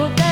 botar